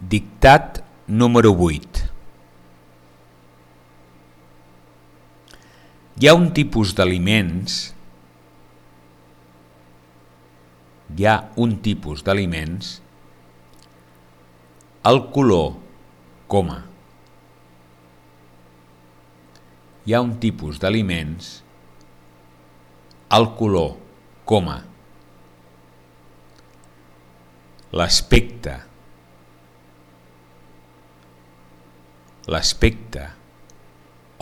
Dictat número 8. Hi ha un tipus d'aliments hi ha un tipus d'aliments el color, coma. Hi ha un tipus d'aliments el color, coma. L'aspecte, l'aspecte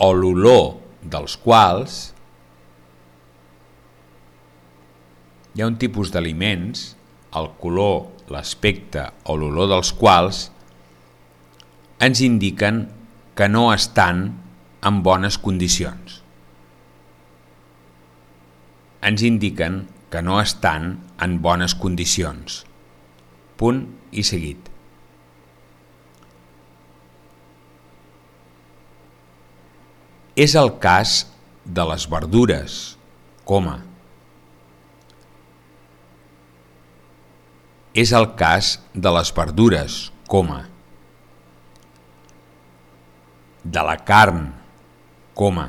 o l'olor dels quals hi ha un tipus d'aliments, el color, l'aspecte o l'olor dels quals ens indiquen que no estan en bones condicions. Ens indiquen que no estan en bones condicions. Punt i seguit. És el cas de les verdures, coma. És el cas de les verdures, coma. De la carn, coma.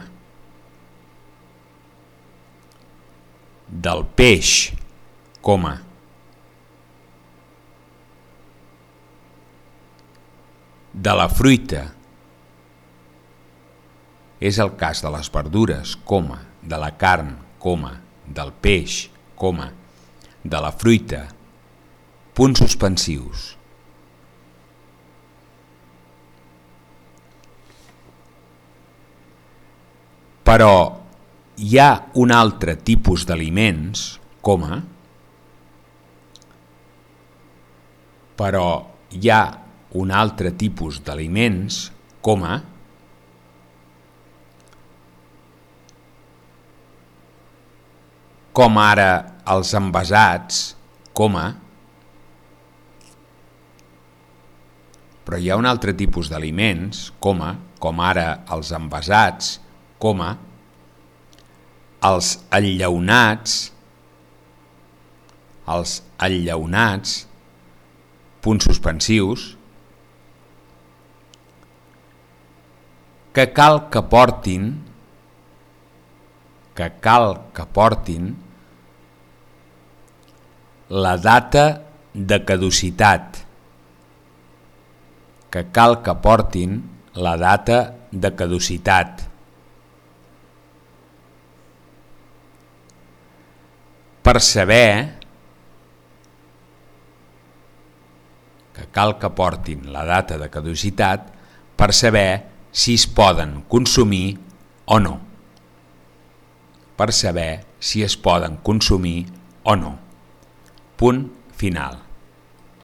Del peix, coma. De la fruita, és el cas de les verdures, coma, de la carn, coma, del peix, coma, de la fruita, punts suspensius. Però hi ha un altre tipus d'aliments, coma, però hi ha un altre tipus d'aliments, coma, com ara els envasats, coma, però hi ha un altre tipus d'aliments, coma, com ara els envasats, coma, els enllaunats, els enllaunats, punts suspensius, que cal que portin que cal que portin la data de caducitat que cal que portin la data de caducitat per saber que cal que portin la data de caducitat per saber si es poden consumir o no per saber si es poden consumir o no. Punt final.